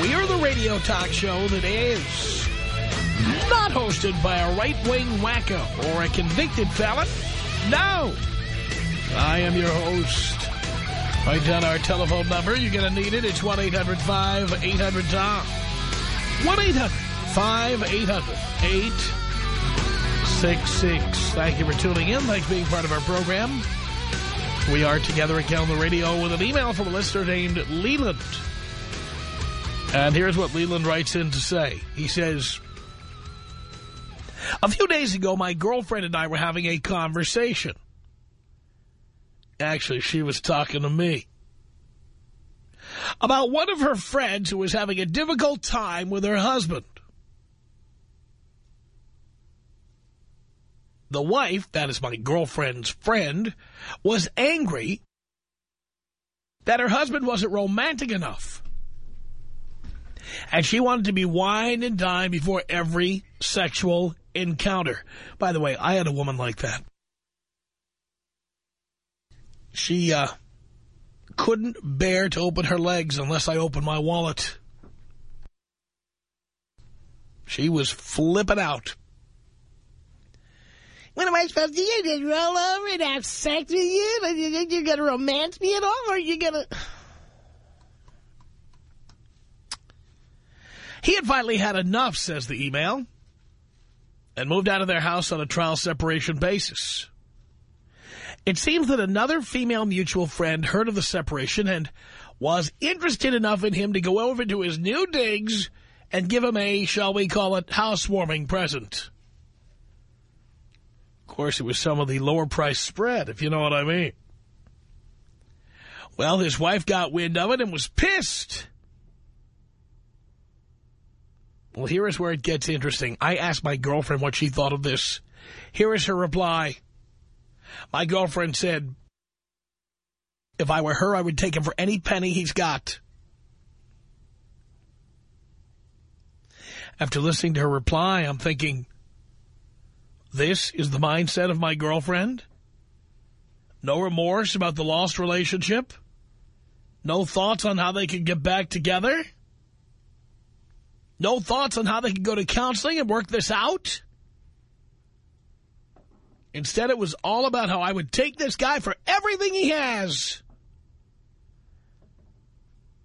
We are the radio talk show that is not hosted by a right-wing wacko or a convicted felon. No! I am your host. Write down our telephone number. You're going to need it. It's 1-800-5800-TOM. 1-800-5800-866. Thank you for tuning in. Thanks for being part of our program. We are together again on the radio with an email from a listener named Leland. And here's what Leland writes in to say. He says, A few days ago, my girlfriend and I were having a conversation. Actually, she was talking to me. About one of her friends who was having a difficult time with her husband. The wife, that is my girlfriend's friend, was angry that her husband wasn't romantic enough. And she wanted to be wine and dine before every sexual encounter. By the way, I had a woman like that. She uh, couldn't bear to open her legs unless I opened my wallet. She was flipping out. What am I supposed to do? Just roll over and have sex with you? You're going to romance me at all? Or are you going to... He had finally had enough, says the email, and moved out of their house on a trial separation basis. It seems that another female mutual friend heard of the separation and was interested enough in him to go over to his new digs and give him a, shall we call it, housewarming present. Of course, it was some of the lower price spread, if you know what I mean. Well, his wife got wind of it and was pissed. Well, here is where it gets interesting. I asked my girlfriend what she thought of this. Here is her reply. My girlfriend said, if I were her, I would take him for any penny he's got. After listening to her reply, I'm thinking, this is the mindset of my girlfriend? No remorse about the lost relationship? No thoughts on how they could get back together? No thoughts on how they could go to counseling and work this out? Instead, it was all about how I would take this guy for everything he has.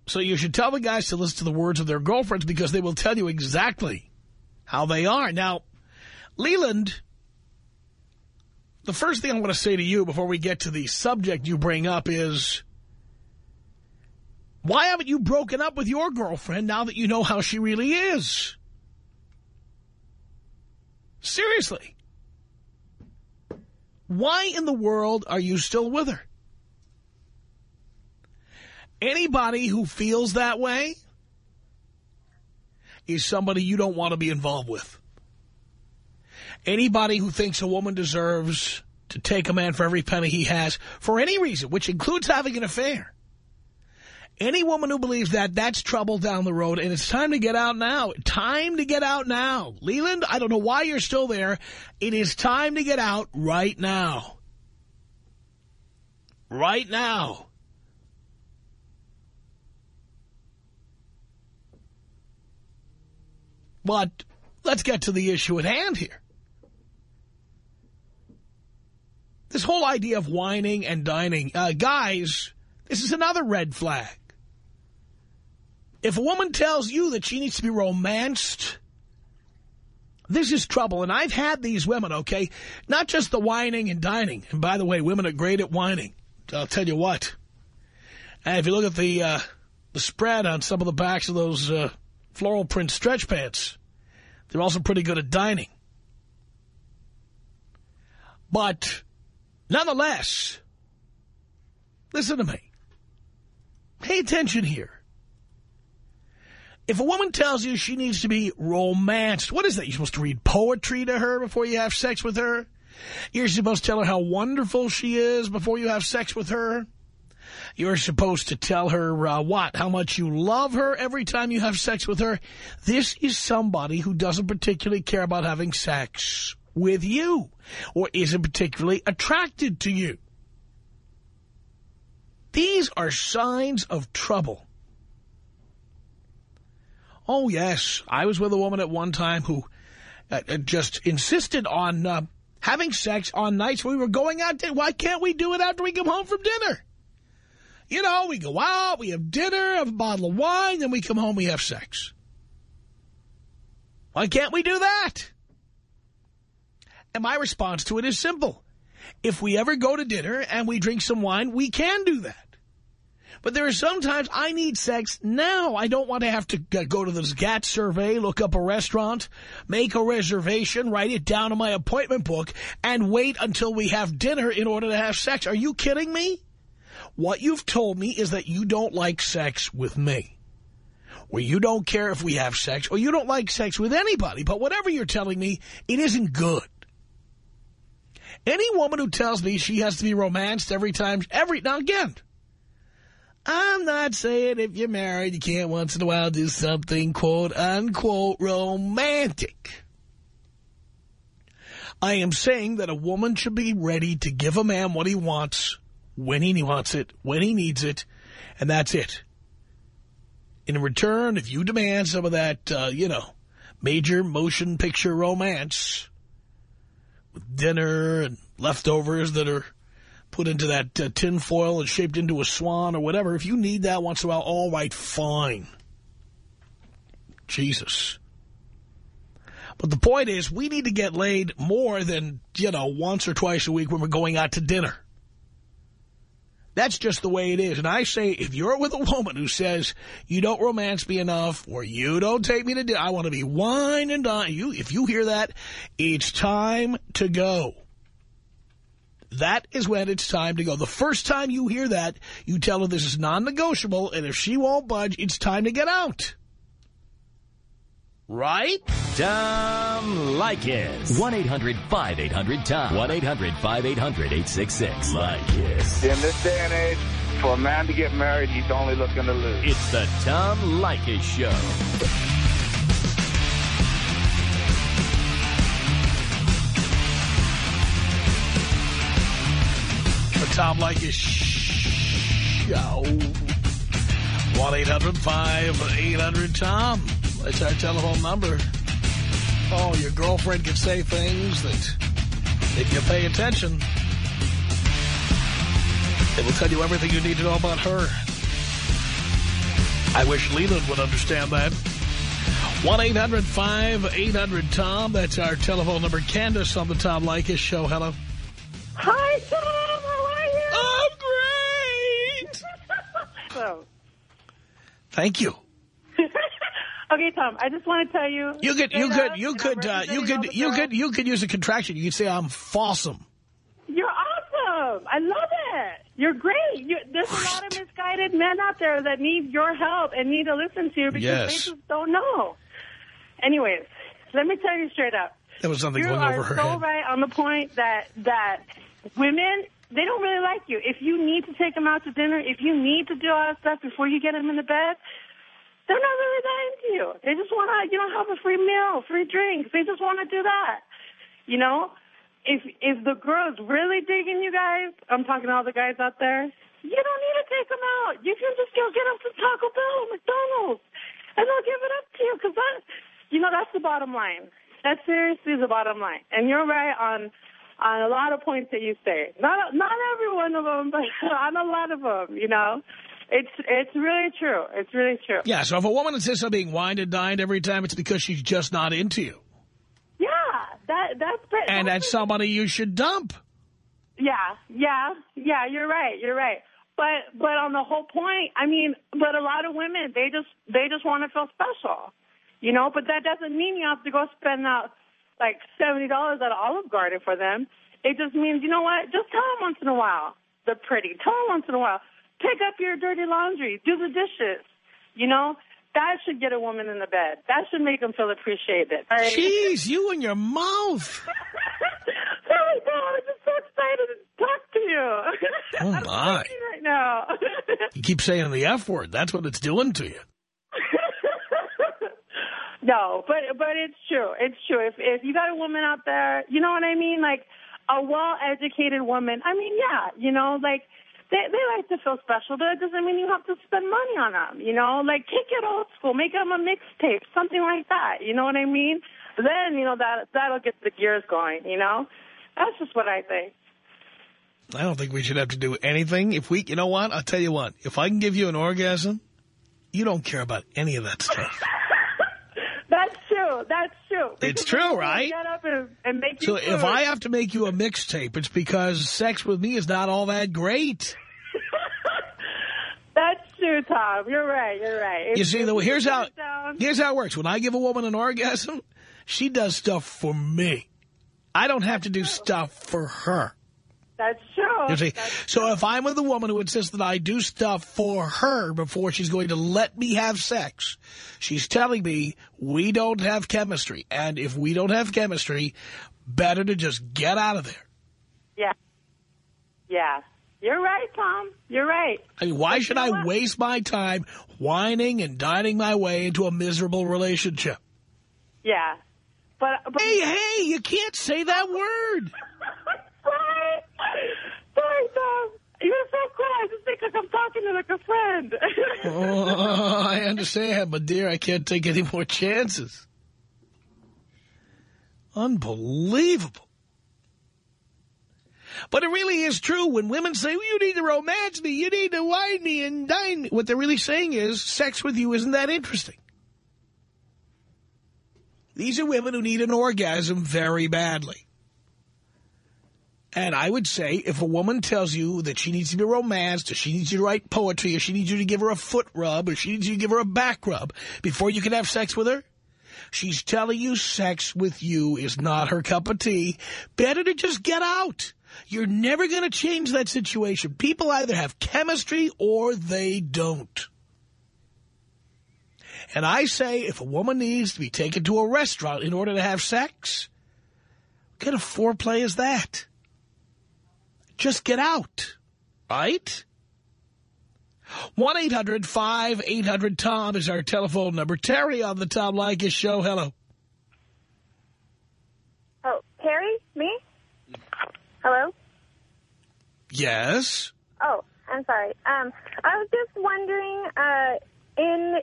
So you should tell the guys to listen to the words of their girlfriends because they will tell you exactly how they are. Now, Leland, the first thing I want to say to you before we get to the subject you bring up is, why haven't you broken up with your girlfriend now that you know how she really is? Seriously. Why in the world are you still with her? Anybody who feels that way is somebody you don't want to be involved with. Anybody who thinks a woman deserves to take a man for every penny he has for any reason, which includes having an affair, any woman who believes that, that's trouble down the road, and it's time to get out now. Time to get out now. Leland, I don't know why you're still there. It is time to get out right now. Right now. But let's get to the issue at hand here. This whole idea of whining and dining, uh, guys, this is another red flag. If a woman tells you that she needs to be romanced, this is trouble. And I've had these women, okay? Not just the whining and dining. And by the way, women are great at whining. I'll tell you what. And if you look at the uh, the spread on some of the backs of those uh, floral print stretch pants, they're also pretty good at dining. But nonetheless, listen to me. Pay attention here. If a woman tells you she needs to be romanced, what is that? You're supposed to read poetry to her before you have sex with her? You're supposed to tell her how wonderful she is before you have sex with her? You're supposed to tell her uh, what? How much you love her every time you have sex with her? This is somebody who doesn't particularly care about having sex with you or isn't particularly attracted to you. These are signs of trouble. Oh, yes. I was with a woman at one time who uh, uh just insisted on uh, having sex on nights we were going out. To, why can't we do it after we come home from dinner? You know, we go out, we have dinner, have a bottle of wine, then we come home, we have sex. Why can't we do that? And my response to it is simple. If we ever go to dinner and we drink some wine, we can do that. But there are sometimes I need sex now. I don't want to have to go to the Zagat survey, look up a restaurant, make a reservation, write it down in my appointment book, and wait until we have dinner in order to have sex. Are you kidding me? What you've told me is that you don't like sex with me. Or you don't care if we have sex, or you don't like sex with anybody. But whatever you're telling me, it isn't good. Any woman who tells me she has to be romanced every time, every, now again, I'm not saying if you're married, you can't once in a while do something quote unquote romantic. I am saying that a woman should be ready to give a man what he wants, when he wants it, when he needs it, and that's it. In return, if you demand some of that, uh, you know, major motion picture romance with dinner and leftovers that are put into that uh, tin foil and shaped into a swan or whatever, if you need that once in a while, all right, fine. Jesus. But the point is, we need to get laid more than, you know, once or twice a week when we're going out to dinner. That's just the way it is. And I say, if you're with a woman who says, you don't romance me enough, or you don't take me to dinner, I want to be wine and dine. You, if you hear that, it's time to go. That is when it's time to go. The first time you hear that, you tell her this is non-negotiable, and if she won't budge, it's time to get out. Right? Tom Leykis. 1-800-5800-TOM. 1-800-5800-866. Leykis. In this day and age, for a man to get married, he's only looking to lose. It's the Tom Leykis Show. Tom Leykis show. 1-800-5800-TOM. That's our telephone number. Oh, your girlfriend can say things that, if you pay attention, it will tell you everything you need to know about her. I wish Leland would understand that. 1-800-5800-TOM. That's our telephone number. Candace on the Tom Leykis show. Hello. Hi, Tom. Thank you. okay, Tom. I just want to tell you. You could, you could, you could, uh, you could, you could, you could use a contraction. You could say, "I'm fawsome." You're awesome. I love it. You're great. You, there's a lot of misguided men out there that need your help and need to listen to you because yes. they just don't know. Anyways, let me tell you straight up. There was something you going over her so head. You are so right on the point that that women they don't really like you. If you need to take them out to dinner, if you need to do all that stuff before you get them in the bed, they're not really that into you. They just want to, you know, have a free meal, free drinks. They just want to do that. You know, if if the girl's really digging you guys, I'm talking to all the guys out there. You don't need to take them out. You can just go get them some Taco Bell McDonald's, and they'll give it up to you because that, you know, that's the bottom line. That seriously the bottom line. And you're right on on a lot of points that you say. Not not every one of them, but on a lot of them, you know. It's it's really true. It's really true. Yeah, so if a woman insists on being wined and dined every time, it's because she's just not into you. Yeah, that that's. And that's somebody you should dump. Yeah, yeah, yeah, you're right, you're right. But but on the whole point, I mean, but a lot of women, they just they just want to feel special. You know, but that doesn't mean you have to go spend out like $70 at Olive Garden for them. It just means, you know what, just tell them once in a while they're pretty. Tell them once in a while. Pick up your dirty laundry. Do the dishes. You know, that should get a woman in the bed. That should make them feel appreciated. Right? Jeez, you and your mouth. Oh, Sorry, no, I'm just so excited to talk to you. Oh, my. right now. You keep saying the F word. That's what it's doing to you. No, but but it's true. It's true. If if you got a woman out there, you know what I mean, like a well-educated woman. I mean, yeah, you know, like they they like to feel special, but it doesn't mean you have to spend money on them. You know, like take it old school, make them a mixtape, something like that. You know what I mean? Then you know that that'll get the gears going. You know, that's just what I think. I don't think we should have to do anything. If we, you know what? I'll tell you what. If I can give you an orgasm, you don't care about any of that stuff. That's true. That's true. It's true, right? Get up and, and So if. I have to make you a mixtape, it's because sex with me is not all that great. That's true, Tom. You're right. You're right. You see, you here's how here's how it works. When I give a woman an orgasm, she does stuff for me. I don't have to do oh. stuff for her. That's true. You see? That's So if I'm with a woman who insists that I do stuff for her before she's going to let me have sex, she's telling me we don't have chemistry. And if we don't have chemistry, better to just get out of there. Yeah. Yeah. You're right, Tom. You're right. I mean, why But should you know I what? waste my time whining and dining my way into a miserable relationship? Yeah. But, but Hey, hey, you can't say that word. Tom. You're so cool. I just think like I'm talking to like a friend. Oh, I understand, but dear, I can't take any more chances. Unbelievable. But it really is true when women say, well, you need to romance me, you need to wine me and dine me. What they're really saying is sex with you isn't that interesting. These are women who need an orgasm very badly. And I would say if a woman tells you that she needs to be romanced, or she needs you to write poetry, or she needs you to give her a foot rub, or she needs you to give her a back rub before you can have sex with her, she's telling you sex with you is not her cup of tea. Better to just get out. You're never going to change that situation. People either have chemistry or they don't. And I say if a woman needs to be taken to a restaurant in order to have sex, what kind of foreplay is that? Just get out, right? 1-800-5800-TOM is our telephone number. Terry on the Tom Leykis show. Hello. Oh, Terry? Me? Hello? Yes. Oh, I'm sorry. Um, I was just wondering, uh, in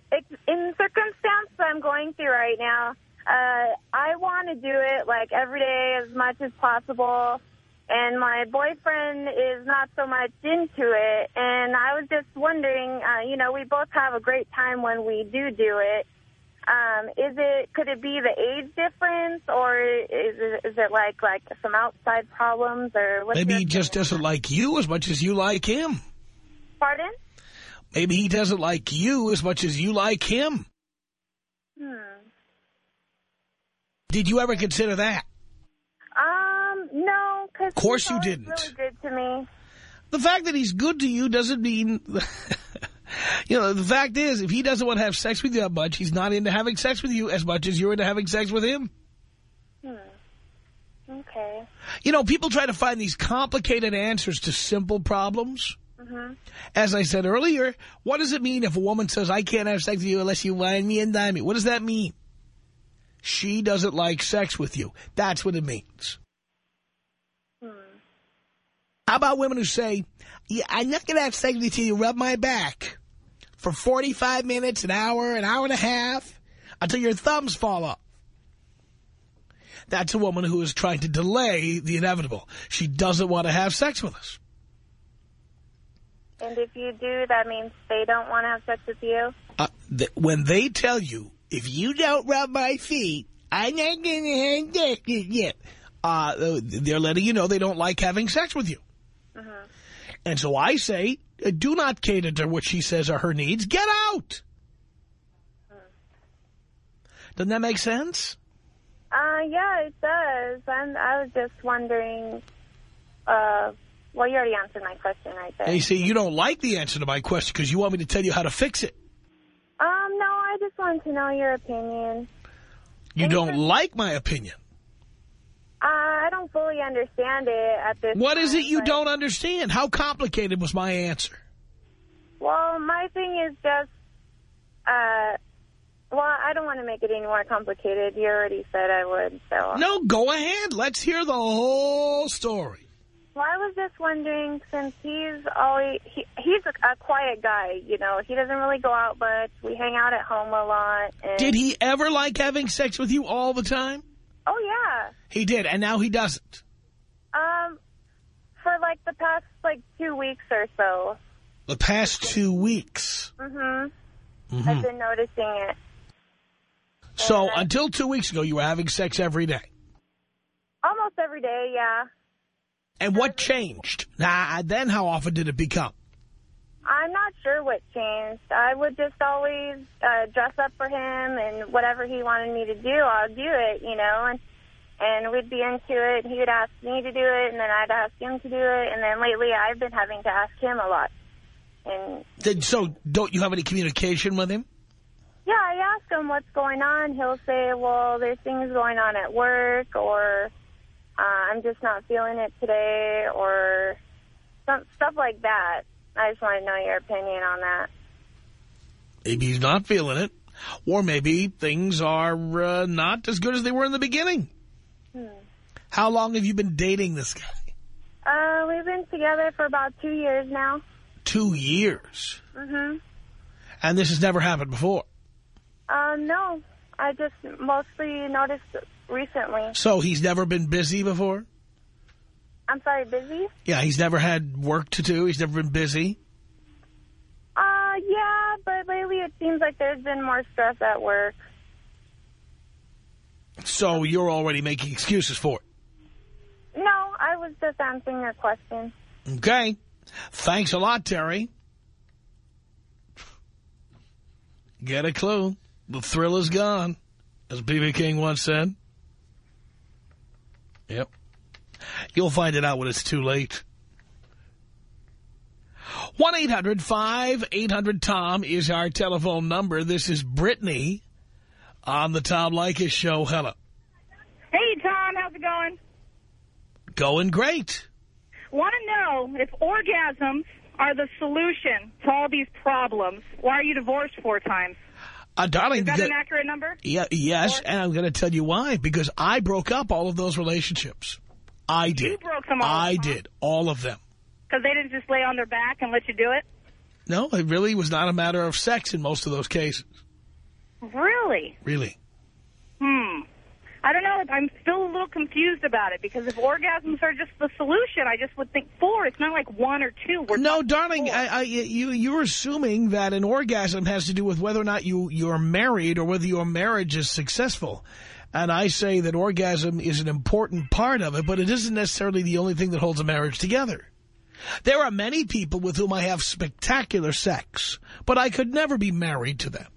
in circumstance that I'm going through right now, uh, I want to do it like every day as much as possible, and my boyfriend is not so much into it. And I was just wondering, uh, you know, we both have a great time when we do do it. Um, is it could it be the age difference, or is it, is it like like some outside problems, or Maybe he just doesn't like you as much as you like him. Pardon? Maybe he doesn't like you as much as you like him. Hmm. Did you ever consider that? Of course you didn't. Really good to me. The fact that he's good to you doesn't mean... you know, the fact is, if he doesn't want to have sex with you that much, he's not into having sex with you as much as you're into having sex with him. Hmm. Okay. You know, people try to find these complicated answers to simple problems. Mhm. As I said earlier, what does it mean if a woman says, I can't have sex with you unless you wine me and dine me? What does that mean? She doesn't like sex with you. That's what it means. How about women who say, yeah, I'm not going to have sex till you rub my back for 45 minutes, an hour, an hour and a half, until your thumbs fall off. That's a woman who is trying to delay the inevitable. She doesn't want to have sex with us. And if you do, that means they don't want to have sex with you? Uh, th when they tell you, if you don't rub my feet, I'm not going to have sex with you, uh, they're letting you know they don't like having sex with you. Mhm. And so I say, uh, do not cater to what she says are her needs. Get out. Doesn't that make sense? Uh, yeah, it does. I'm, I was just wondering, uh, well, you already answered my question right there. And you see, you don't like the answer to my question because you want me to tell you how to fix it. Um, no, I just wanted to know your opinion. You don't like my opinion. I don't fully understand it at this What is time, it you but- don't understand? How complicated was my answer? Well, my thing is just, uh, well, I don't want to make it any more complicated. You already said I would, so. No, go ahead. Let's hear the whole story. Well, I was just wondering, since he's always, he, he's a, a quiet guy, you know, he doesn't really go out much. We hang out at home a lot. And, Did he ever like having sex with you all the time? Oh, yeah. He did, and now he doesn't. Um, for like the past, like, two weeks or so. The past two weeks. Mm-hmm. Mhm. I've been noticing it. So Uh-huh. until two weeks ago, you were having sex every day. Almost every day, yeah. And what changed? Nah, then how often did it become? I'm not sure what changed. I would just always uh, dress up for him, and whatever he wanted me to do, I'll do it, you know. And and we'd be into it. He would ask me to do it, and then I'd ask him to do it. And then lately, I've been having to ask him a lot. And Did, so don't you have any communication with him? yeah, I ask him what's going on. He'll say, "Well, there's things going on at work," or uh, "I'm just not feeling it today," or some stuff like that. I just want to know your opinion on that. Maybe he's not feeling it. Or maybe things are uh, not as good as they were in the beginning. Hmm. How long have you been dating this guy? Uh, we've been together for about two years now. Two years. Mm-hmm. And this has never happened before. Um, no, I just mostly noticed recently. So he's never been busy before? I'm sorry, busy? Yeah, he's never had work to do. He's never been busy. Uh, yeah, but lately it seems like there's been more stress at work. So you're already making excuses for it. No, I was just answering your question. Okay. Thanks a lot, Terry. Get a clue. The thrill is gone, as B.B. King once said. Yep. You'll find it out when it's too late. 1-800-5800-TOM is our telephone number. This is Brittany on the Tom Leykis show. Hello. Hey, Tom, how's it going? Going great. Want to know if orgasms are the solution to all these problems. Why are you divorced four times? Uh, darling, Is that an accurate number? Yeah, yes, Or- and I'm going to tell you why. Because I broke up all of those relationships. I did. broke them all, I huh? did. All of them. Because they didn't just lay on their back and let you do it? No, it really was not a matter of sex in most of those cases. Really? Really. Hmm. I don't know. I'm still a little confused about it because if orgasms are just the solution, I just would think four. It's not like one or two. We're No, darling. I, I, you, you're assuming that an orgasm has to do with whether or not you, you're married or whether your marriage is successful. And I say that orgasm is an important part of it, but it isn't necessarily the only thing that holds a marriage together. There are many people with whom I have spectacular sex, but I could never be married to them.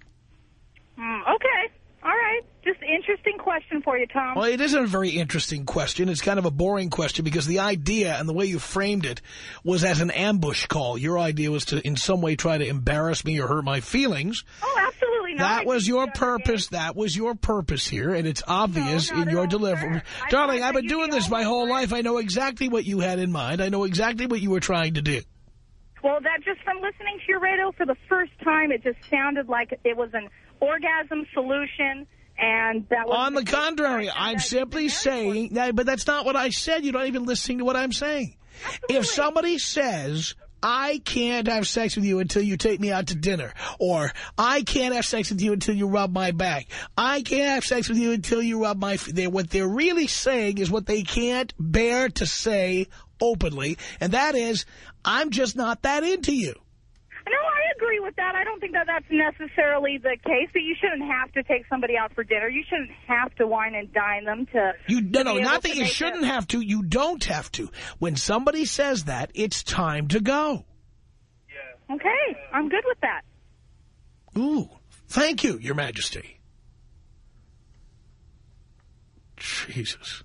Hmm, okay. All right. Just interesting question for you, Tom. Well, it isn't a very interesting question. It's kind of a boring question because the idea and the way you framed it was as an ambush call. Your idea was to in some way try to embarrass me or hurt my feelings. Oh, absolutely not. That was your purpose. That was your purpose here, and it's obvious not in your delivery. Darling, I've been doing this my whole life. I know exactly what you had in mind. I know exactly what you were trying to do. Well, that just from listening to your radio for the first time, it just sounded like it was an orgasm solution, and that was On the contrary, I'm simply saying, that, but that's not what I said. You're not even listening to what I'm saying. If somebody says, I can't have sex with you until you take me out to dinner, or I can't have sex with you until you rub my back, I can't have sex with you until you rub my they're, what they're really saying is what they can't bear to say openly, and that is, I'm just not that into you. No, I agree with that. I don't think that that's necessarily the case. That you shouldn't have to take somebody out for dinner. You shouldn't have to wine and dine them to. You no, to no, not that you shouldn't a- have to. You don't have to. When somebody says that, it's time to go. Yeah. Okay, I'm good with that. Ooh, thank you, Your Majesty. Jesus.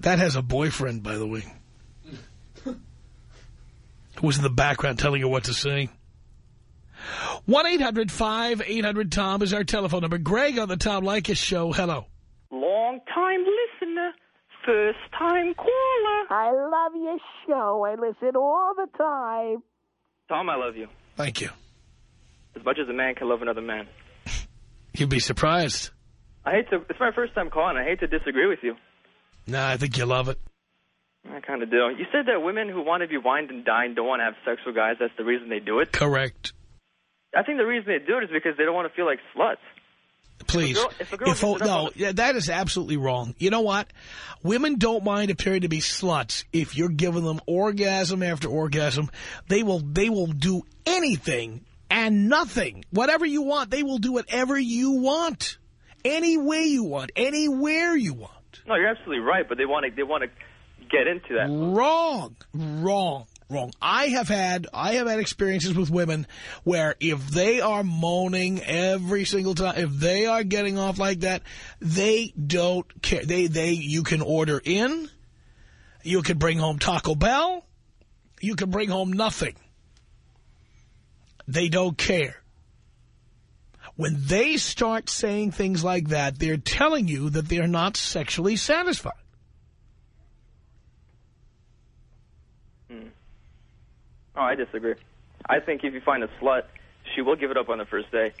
That has a boyfriend, by the way. Who was in the background telling her what to say. 1-800-5800-TOM is our telephone number. Greg on the Tom Leykis show. Hello. Long time listener, first time caller. I love your show. I listen all the time. Tom, I love you. Thank you. As much as a man can love another man. You'd be surprised. I hate to, it's my first time calling. I hate to disagree with you. Nah, I think you love it. Kind of do. You said that women who want to be wined and dined don't want to have sex with guys. That's the reason they do it. Correct. I think the reason they do it is because they don't want to feel like sluts. Please. If a girl- if a girl If gets it up no, the- that is absolutely wrong. You know what? Women don't mind appearing to be sluts if you're giving them orgasm after orgasm. They will they will do anything and nothing. Whatever you want, they will do whatever you want. Any way you want, anywhere you want. No, you're absolutely right, but they want to they want to get into that. Wrong, wrong, wrong. I have had I have had experiences with women where if they are moaning every single time, if they are getting off like that, they don't care. They they you can order in, you can bring home Taco Bell, you can bring home nothing. They don't care. When they start saying things like that, they're telling you that they're not sexually satisfied. Oh, I disagree. I think if you find a slut, she will give it up on the first day.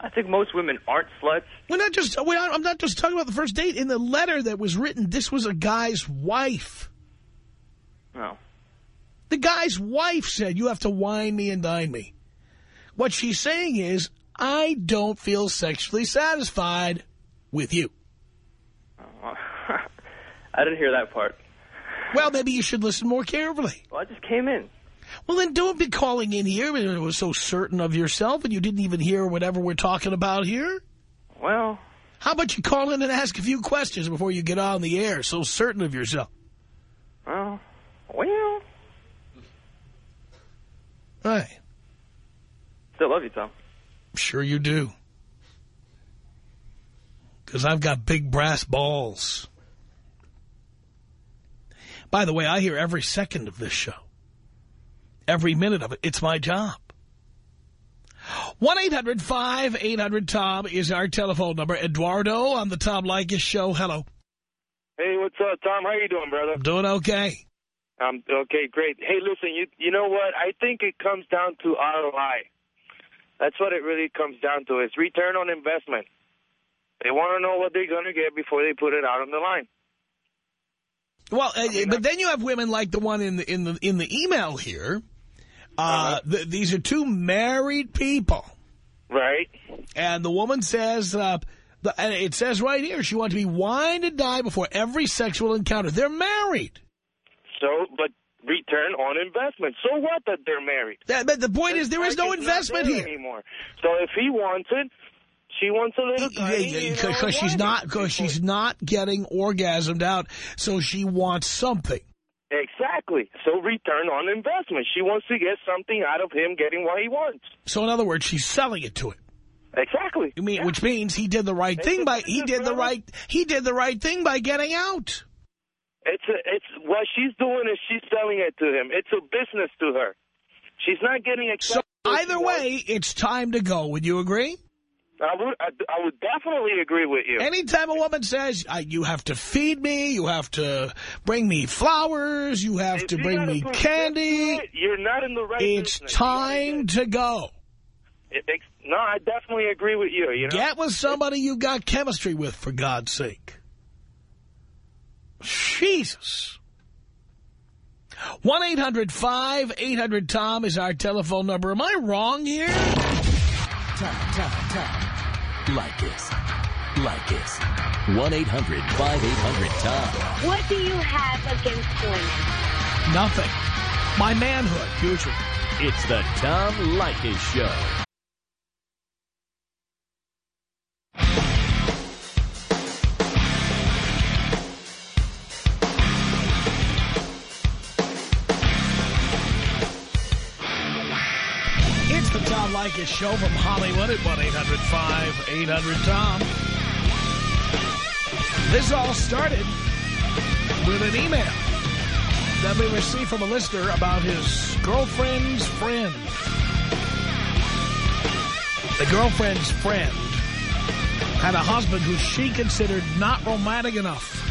I think most women aren't sluts. We're not just, we're not, I'm not just talking about the first date. In the letter that was written, this was a guy's wife. No. The guy's wife said, you have to wine me and dine me. What she's saying is, I don't feel sexually satisfied with you. Oh, I didn't hear that part. Well, maybe you should listen more carefully. Well, I just came in. Well, then don't be calling in here when you were so certain of yourself and you didn't even hear whatever we're talking about here. Well, How about you call in and ask a few questions before you get on the air, so certain of yourself? well, well. Right. Still love you, Tom. Sure you do. Because I've got big brass balls. By the way, I hear every second of this show. Every minute of it. It's my job. 1-800-5800-TOM is our telephone number. Eduardo on the Tom Leykis show. Hello. Hey, what's up, Tom? How you doing, brother? I'm doing okay. Um, okay, great. Hey, listen, you you know what? I think it comes down to ROI. That's what it really comes down to. It's return on investment. They want to know what they're going to get before they put it out on the line. Well, uh, but then you have women like the one in the in the in the email here. Uh, th these are two married people, Right? and the woman says, uh, the, and it says right here, she wants to be wined and die before every sexual encounter. They're married. So, but return on investment. So what that they're married? That, but the point is, there is no Like, it's not investment here. anymore. So if he wants it, she wants a little tiny, know, Because she's not because she's not getting orgasmed out, so she wants something. Exactly. So return on investment. She wants to get something out of him getting what he wants. So in other words, she's selling it to him. Exactly. I mean, Yeah. which means he did the right It's thing by he did the right he did the right thing by getting out. It's a, it's what she's doing is she's selling it to him. It's a business to her. She's not getting So accepted. either way, it's time to go. Would you agree? I would I, I would definitely agree with you. Anytime a woman says, "I- you have to feed me, you have to bring me flowers, you have If to bring me candy, it, You're not in the right. it's business. Time to go. It, it, no, I definitely agree with you. You know. Get with somebody you got chemistry with, for God's sake. Jesus. 1-800-5800-TOM is our telephone number. Am I wrong here? Tom, Tom, Tom. Leykis. Leykis. 1-800-5800-TOM. What do you have against women? Nothing. My manhood, usually. It's the Tom Leykis Show. The Show from Hollywood at 1-800-5800-TOM. This all started with an email that we received from a listener about his girlfriend's friend. The girlfriend's friend had a husband who she considered not romantic enough.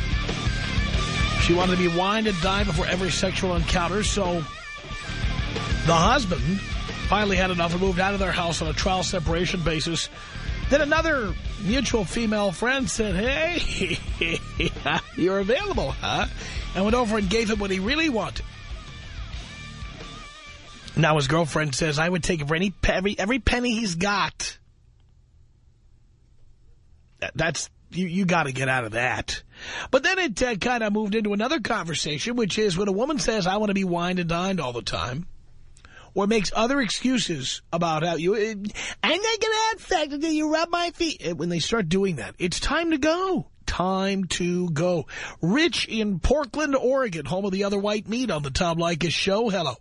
She wanted to be wined and dined before every sexual encounter, so the husband finally had enough and moved out of their house on a trial separation basis. Then another mutual female friend said, hey, you're available, huh? And went over and gave him what he really wanted. Now his girlfriend says, I would take any, every, every penny he's got. That's, you, you got to get out of that. But then it uh, kind of moved into another conversation, which is when a woman says, I want to be wined and dined all the time, or makes other excuses about how you, I'm not going to have sex until you rub my feet. When they start doing that, it's time to go. Time to go. Rich in Portland, Oregon, home of the other white meat on the Tom Leykis show. Hello.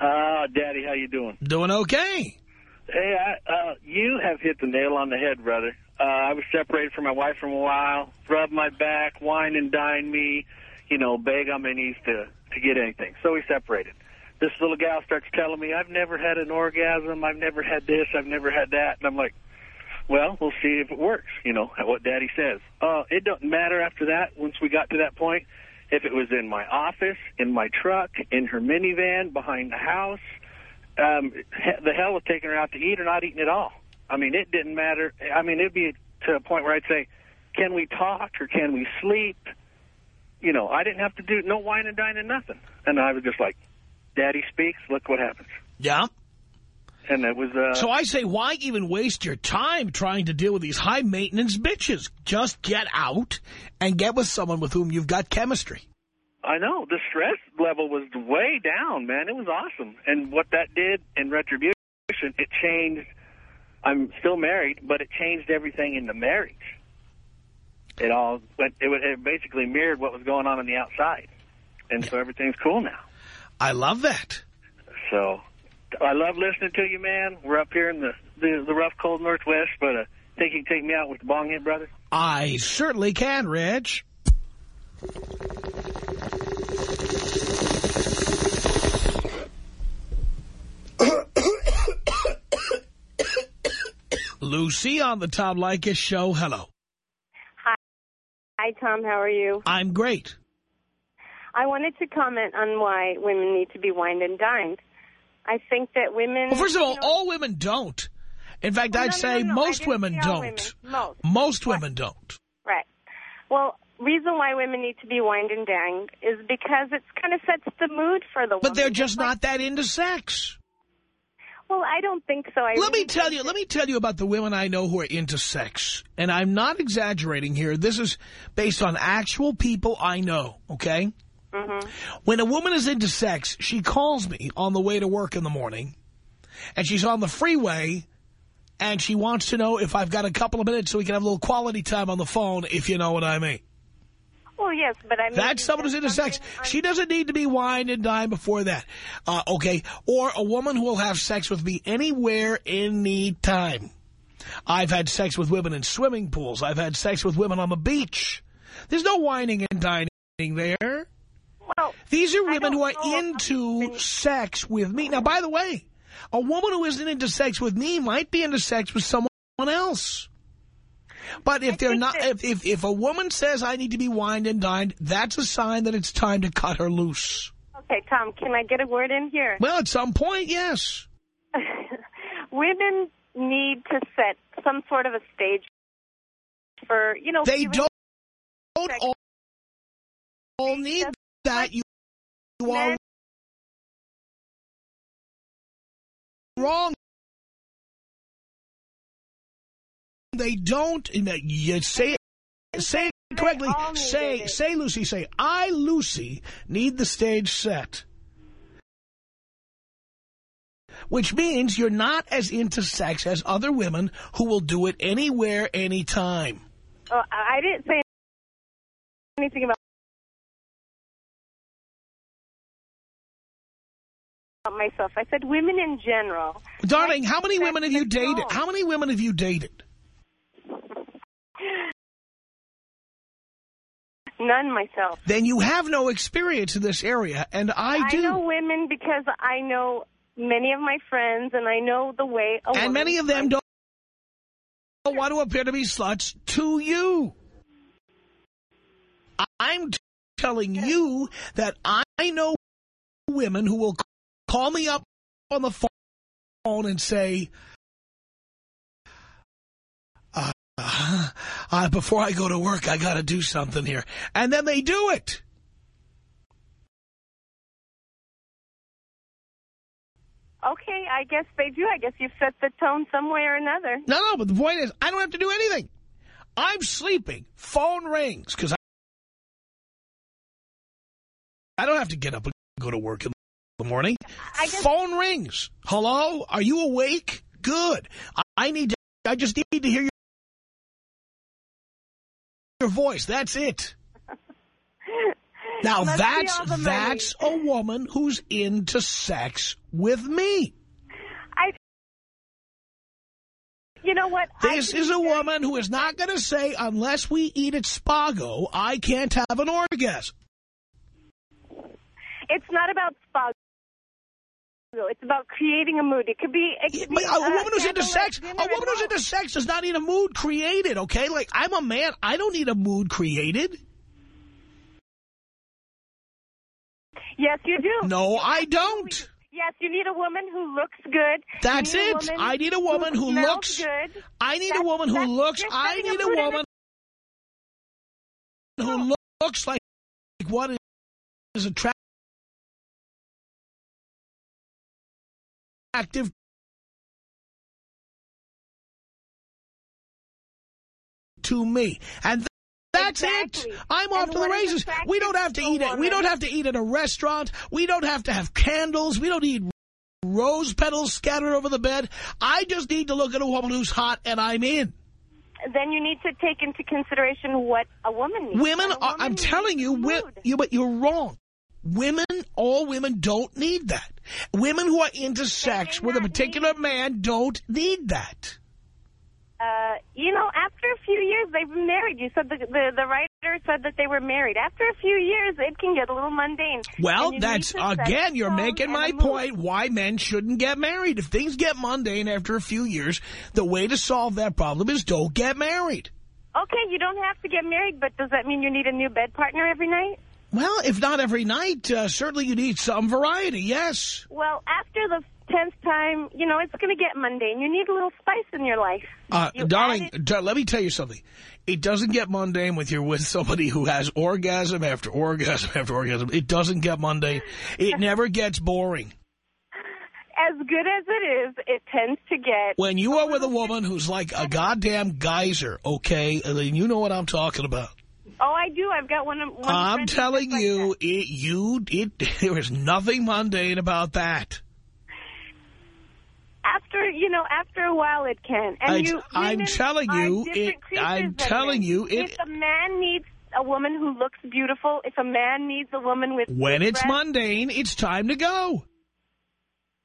Ah, uh, Daddy, how you doing? Doing okay. Hey, I, uh, you have hit the nail on the head, brother. Uh, I was separated from my wife for a while, rubbed my back, wine and dine me, you know, beg on my knees to, to get anything. So we separated. This little gal starts telling me, I've never had an orgasm, I've never had this, I've never had that. And I'm like, well, we'll see if it works, you know, what Daddy says. Uh, it doesn't matter after that, once we got to that point, if it was in my office, in my truck, in her minivan, behind the house, um, the hell with taking her out to eat or not eating at all. I mean, it didn't matter. I mean, it'd be to a point where I'd say, can we talk or can we sleep? You know, I didn't have to do no wine and dine and nothing. And I was just like, Daddy speaks, look what happens. Yeah. And it was... Uh, so I say, why even waste your time trying to deal with these high-maintenance bitches? Just get out and get with someone with whom you've got chemistry. I know. The stress level was way down, man. It was awesome. And what that did in retribution, it changed... I'm still married, but it changed everything in the marriage. It all went, it, it basically mirrored what was going on on the outside. And so everything's cool now. I love that. So I love listening to you, man. We're up here in the, the, the rough, cold Northwest, but uh, think you can take me out with the bong hit, brother? I certainly can, Reg. Lucy on the Tom Leykis show. Hello. Hi. Hi, Tom. How are you? I'm great. I wanted to comment on why women need to be wined and dined. I think that women... Well, first of all, you know, all women don't. In fact, well, I'd no, say no, no, most women don't. Women. Most. Most women don't. Right. Well, reason why women need to be wined and dined is because it kind of sets the mood for the woman. But they're just not that into sex. Well, I don't think so. I let really me tell you. Let me tell you about the women I know who are into sex, and I'm not exaggerating here. This is based on actual people I know. Okay. Mm -hmm. When a woman is into sex, she calls me on the way to work in the morning, and she's on the freeway, and she wants to know if I've got a couple of minutes so we can have a little quality time on the phone, if you know what I mean. Well, yes, but I mean... That's someone who's into sex. She doesn't need to be wined and dined before that. Uh, okay? Or a woman who will have sex with me anywhere, anytime. I've had sex with women in swimming pools. I've had sex with women on the beach. There's no whining and dining there. Well, These are women who are into sex with me. Now, by the way, a woman who isn't into sex with me might be into sex with someone else. But if they're not, if, if, if a woman says I need to be wined and dined, that's a sign that it's time to cut her loose. Okay, Tom, can I get a word in here? Well, at some point, yes. Women need to set some sort of a stage for, you know... They don't, don't all, all need that. You, you are wrong. They don't. You say it, say it correctly. Say, say, Lucy. Say, I, Lucy, need the stage set. Which means you're not as into sex as other women who will do it anywhere, anytime. Oh, I didn't say anything about myself. I said women in general. Darling, how many women have you dated? How many women have you dated? None myself. Then you have no experience in this area, and I do. I know women because I know many of my friends, and I know the way. A And many of them don't want to appear to be sluts to you. I'm telling you that I know women who will call me up on the phone and say, uh, uh, before I go to work, I got to do something here. And then they do it. Okay, I guess they do. I guess you've set the tone some way or another. No, no, but the point is, I don't have to do anything. I'm sleeping. Phone rings because I, I don't have to get up and go to work in the morning. I guess- Phone rings. Hello? Are you awake? Good. I, need to, I just need to hear your, your voice. That's it. Now that's money. that's a woman who's into sex with me. I. You know what? This is a woman who is not going to say, unless we eat at Spago, I can't have an orgasm. It's not about It's about creating a mood. It could be. It could be a woman who's into sex, a woman who's into sex does not need a mood created, okay? Like, I'm a man. I don't need a mood created. Yes, you do. No, I don't. Yes, you need a woman who looks good. That's a it. I need a woman who smells looks- good. I need a woman who looks, I need a in woman who lo- looks like what is attractive to me. And th- that's Exactly. it. I'm And off to the races. We don't have to eat to a it. We don't have to eat at a restaurant. We don't have to have candles. We don't need rose petals scattered over the bed. I just need to look at a woman who's hot and I'm in. Then you need to take into consideration what a woman needs. Women, And a are, woman I'm telling you, you, but you're wrong. Women, all women don't need that. Women who are into sex with a particular man don't need that. Uh, you know, after a few years, they've been married. You said the, the the writer said that they were married. After a few years, it can get a little mundane. Well, that's, need to set again, you're making my point why men shouldn't get married. If things get mundane after a few years, the way to solve that problem is don't get married. Okay, you don't have to get married, but does that mean you need a new bed partner every night? Well, if not every night, uh, certainly you need some variety, yes. Well, after the tenth time, you know, it's going to get mundane. You need a little spice in your life. Uh, You darling, dar- let me tell you something. It doesn't get mundane with you're with somebody who has orgasm after orgasm after orgasm. It doesn't get mundane. It never gets boring. As good as it is, it tends to get... When you are with a woman who's like a goddamn geyser, okay, then you know what I'm talking about. Oh, I do. I've got one of one I'm telling just like you, it, you, it, there is nothing mundane about that. After, you know, after a while it can. And I- you, I'm telling you, it- I'm telling you, it- If a man needs a woman who looks beautiful, if a man needs a woman with... When it's breasts- mundane, it's time to go.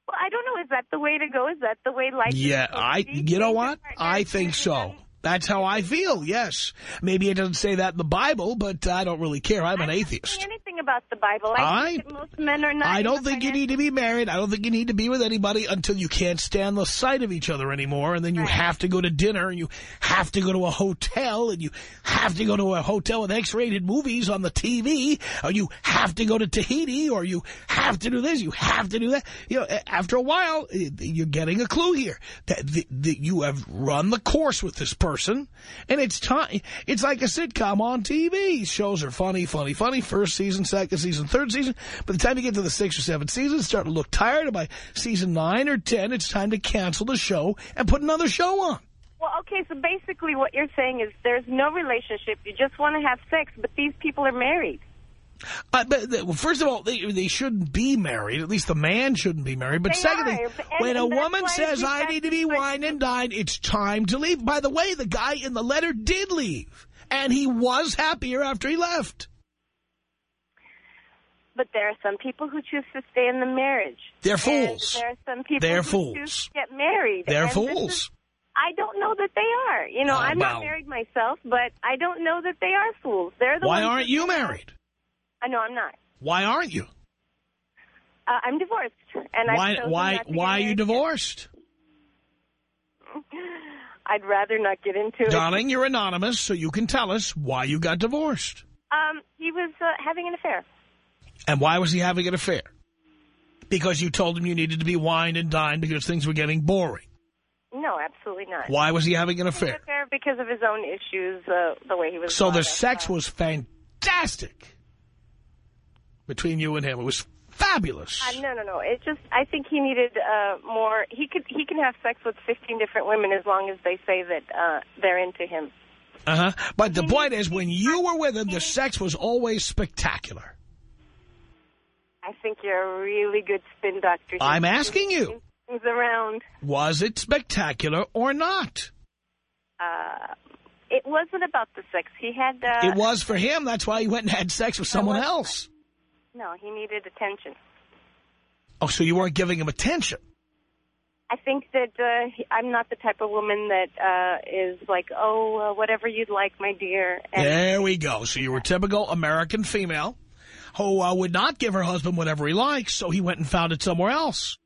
Well, I don't know. Is that the way to go? Is that the way life Yeah, is I, you know what? I think so. That's how I feel, yes. Maybe it doesn't say that in the Bible, but I don't really care. I'm an atheist. Anything about the Bible. I, I- most men are not. I don't think you need to be married. I don't think you need to be with anybody until you can't stand the sight of each other anymore. And then you Right. have to go to dinner and you have to go to a hotel and you have to go to a hotel with X-rated movies on the TV or you have to go to Tahiti or you have to do this. You have to do that. You know, after a while, you're getting a clue here that, that, that you have run the course with this person and it's time. It's like a sitcom on TV. Shows are funny, funny, funny. First season, second season, third season. By the time you get to the sixth or seventh season, it's starting to look tired. And by season nine or ten, it's time to cancel the show and put another show on. Well, okay. So basically, what you're saying is there's no relationship. You just want to have sex, but these people are married. Uh, but well, first of all, they, they shouldn't be married. At least the man shouldn't be married. But They secondly, are, when a and that's woman says, I need to be wine and dined, it's time to leave. By the way, the guy in the letter did leave. And he was happier after he left. But there are some people who choose to stay in the marriage. They're And fools. there are some people They're who fools. choose to get married. They're And fools. is- I don't know that they are. You know, Oh, I'm not married myself, but I don't know that they are fools. They're the Why aren't you married? I know I'm not. Why aren't you? Uh, I'm divorced, and Why, why, why are you divorced? I'd rather not get into it. Darling, you're anonymous, so you can tell us why you got divorced. Um, he was uh, having an affair. And why was he having an affair? Because you told him you needed to be wined and dined because things were getting boring. No, absolutely not. Why was he having an affair? affair because of his own issues, uh, the way he was. So the sex was fantastic between you and him. It was fabulous. Uh, no, no, no. It just, I think he needed uh, more. He could, he can have sex with 15 different women as long as they say that uh, they're into him. Uh-huh. But the point is, when you were with him, the sex was always spectacular. I think you're a really good spin doctor. I'm asking you, Things around. was it spectacular or not? Uh, it wasn't about the sex. He had. Uh, It was for him. That's why he went and had sex with someone else. No, he needed attention. Oh, so you weren't giving him attention. I think that uh, I'm not the type of woman that uh, is like, oh, uh, whatever you'd like, my dear. And There we go. So you were typical American female who uh, would not give her husband whatever he likes, so he went and found it somewhere else.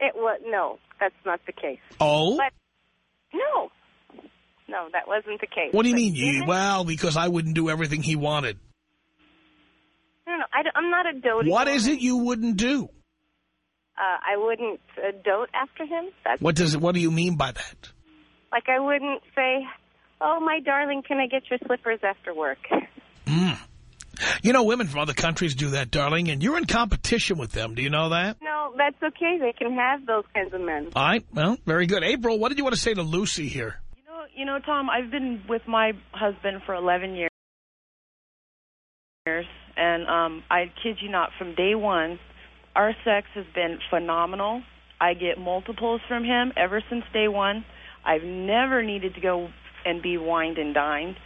it was no, that's not the case. Oh? But no, no, that wasn't the case. What do you But mean? You, well, because I wouldn't do everything he wanted. No, no, I, am not a doting. What is it you wouldn't do? Uh, I wouldn't uh, dote after him. That's What does it? What do you mean by that? like I wouldn't say, "Oh, my darling, can I get your slippers after work?" Mm. You know, women from other countries do that, darling, and you're in competition with them. Do you know that? No, that's okay. They can have those kinds of men. All right. Well, very good. April, what did you want to say to Lucy here? You know, you know, Tom, I've been with my husband for 11 years, and um, I kid you not, from day one, our sex has been phenomenal. I get multiples from him ever since day one. I've never needed to go and be wined and dined.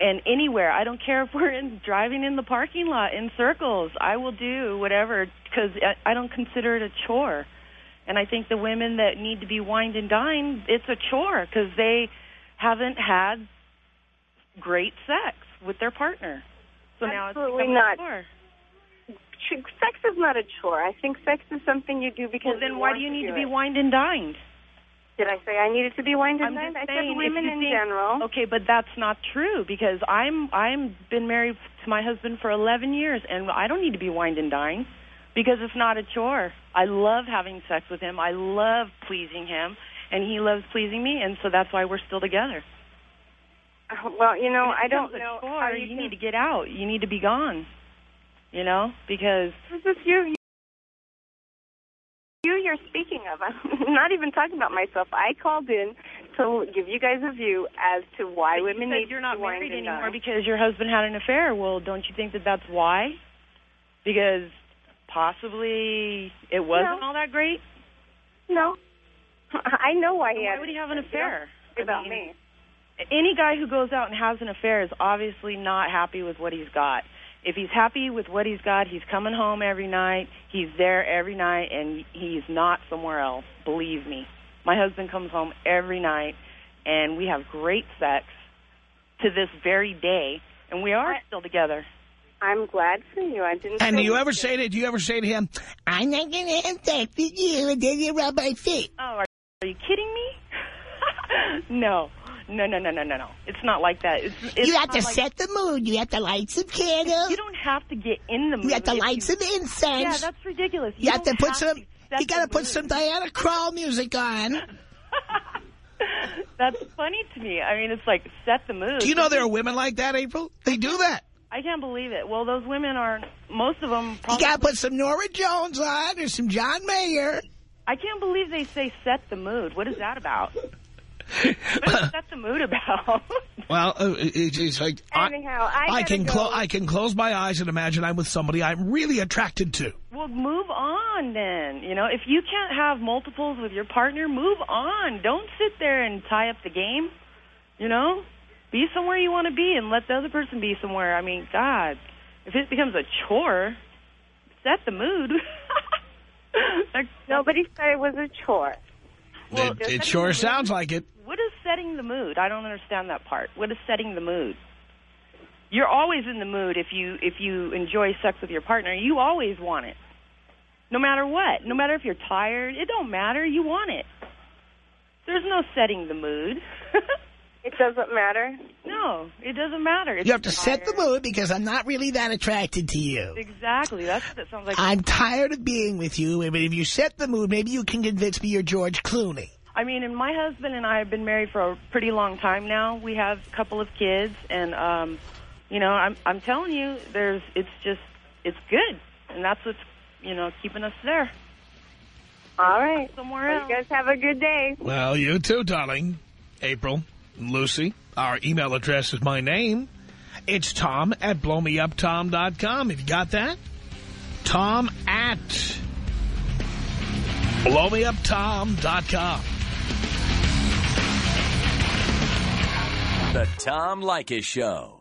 And anywhere, I don't care if we're in driving in the parking lot in circles. I will do whatever because I, I don't consider it a chore. And I think the women that need to be wined and dined, it's a chore because they haven't had great sex with their partner. So now it's Absolutely not. a chore. Ch- Sex is not a chore. I think sex is something you do because. Well, then why do you need to be it. wined and dined? Did I say I needed to be wined and I'm just I saying, said women in think- general. Okay, but that's not true because I'm I'm been married to my husband for 11 years and I don't need to be wined and dined because it's not a chore. I love having sex with him. I love pleasing him and he loves pleasing me and so that's why we're still together. Uh, Well, you know, I don't know chore, you, you, need to get out. You need to be gone. You know, because Is you? You you're speaking of. I'm not even talking about myself. I called in to give you guys a view as to why But women you need you're to not be married anymore because your husband had an affair. Well, don't you think that that's why? Because possibly it wasn't No. all that great. No. I know why he Why had would he have an affair? I about mean, me. Any guy who goes out and has an affair is obviously not happy with what he's got. If he's happy with what he's got, he's coming home every night. He's there every night, and he's not somewhere else. Believe me. My husband comes home every night, and we have great sex to this very day, and we are still together. I'm glad for you. I didn't. And do you ever say to do you ever say to him, "I'm not going to have sex with you," and then you rub my feet? Oh, are, are you kidding me? no, no, no, no, no, no, no. It's not like that. It's, it's you have to like, set the mood. You have to light some candles. You don't have to get in the mood. You have to light you- some incense. Yeah, that's ridiculous. you have to put some. set You got to put mood. some Diana Krall music on. That's funny to me. I mean, it's like set the mood. Do you know there are women like that, April? They do that. I can't believe it. Well, those women are most of them. You got to put some Norah Jones on or some John Mayer. I can't believe they say set the mood. What is that about? What is set the mood about? Well, uh, it, it's like I, Anyhow, I, I gotta can close I can close my eyes and imagine I'm with somebody I'm really attracted to. well, move on then. You know, if you can't have multiples with your partner, move on. Don't sit there and tie up the game. You know, be somewhere you want to be and let the other person be somewhere. I mean, God, if it becomes a chore, set the mood. Nobody said it was a chore. Well, it, it sure sounds like it. What is setting the mood? I don't understand that part. What is setting the mood? You're always in the mood if you if you enjoy sex with your partner. You always want it. No matter what. No matter if you're tired. It don't matter. You want it. There's no setting the mood. it doesn't matter? No, it doesn't matter. It's You have to set the mood because I'm not really that attracted to you. Exactly. That's what it sounds like. I'm tired of being with you, but if you set the mood, maybe you can convince me you're George Clooney. I mean, and my husband and I have been married for a pretty long time now. We have a couple of kids, and um, you know, I'm I'm telling you, there's it's just it's good, and that's what's you know keeping us there. All right. Somewhere else. You guys have a good day. Well, you too, darling. April, Lucy, our email address is my name. It's Tom at blowmeuptom.com. Have you got that? Tom at blowmeuptom.com. The Tom Leykis Show.